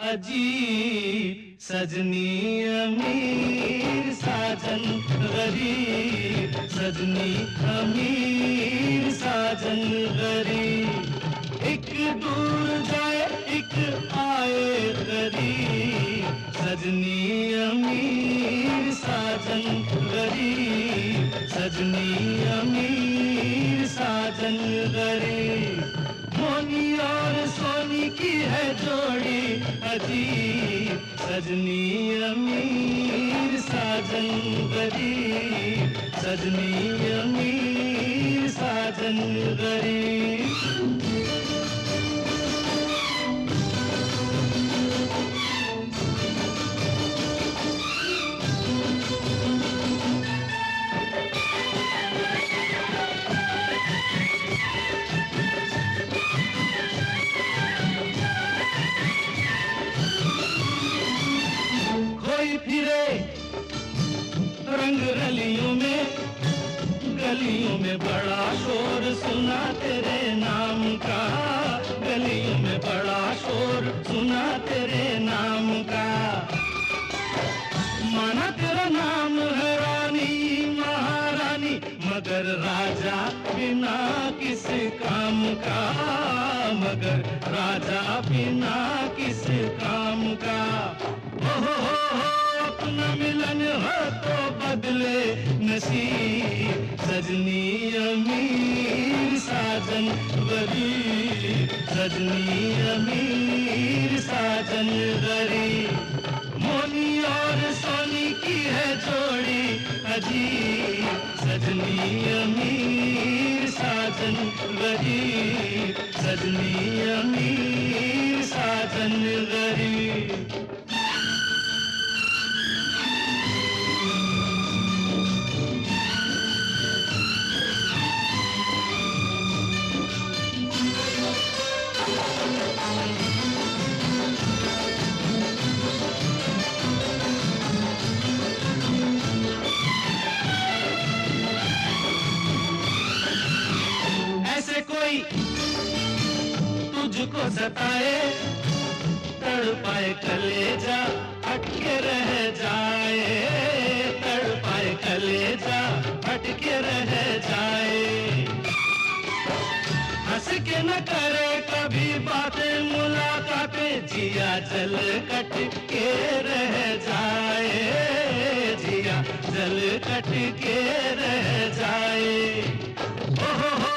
अजीब, सजनी अमीर, साजन गरीब। सजनी अमीर, साजन गरीब। एक दूर जाए, एक आए गरीब। सजनी अमीर, साजन गरीब। सजनी अमीर, साजन गरीब। मोनी और सोनी की है जोड़ी अजीब सजनी अमीर साजन गरीब। सजनी अमीर साजन गरीब। फिरे। रंग रलियों में, गलियों में बड़ा शोर सुना तेरे नाम का। गलियों में बड़ा शोर सुना तेरे नाम का। माना तेरा नाम है रानी, महारानी, मगर राजा बिना किस काम का। मगर राजा बिना किस काम अपना मिलन हो तो बदले नसीब। सजनी अमीर, साजन गरीब सजनी अमीर, साजन गरीब। मोनी और सोनी की है जोड़ी अजीब। सजनी अमीर, साजन गरीब सजनी अमीर, साजन गरीब। कोई तुझको सताए तड़ तड़पाए कलेजा, अटके रह जाए। तड़ तड़पाए कलेजा, अटके रह जाए। हंस के न करे कभी बातें, मुलाकातें जिया जल कट के रह जाए। जिया जल कट के रह जाए। ओ हो हो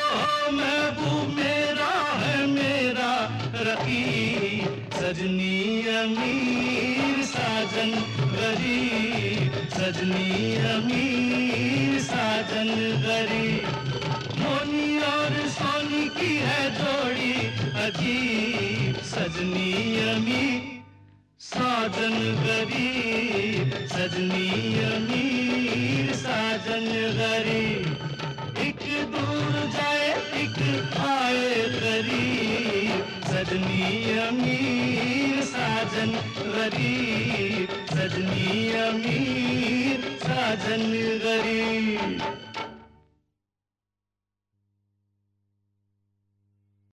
महबूब मेरा है मेरा रकीब, सजनी अमीर, साजन गरीब। सजनी अमीर, साजन गरीब। मोनी और सोनी की है जोड़ी अजीब। सजनी अमीर, साजन गरीब। सजनी अमीर, साजन गरीब। एक दूर जाए एक आए गरीब सजनी अमीर साजन गरीब। सजनी अमीर साजन गरीब।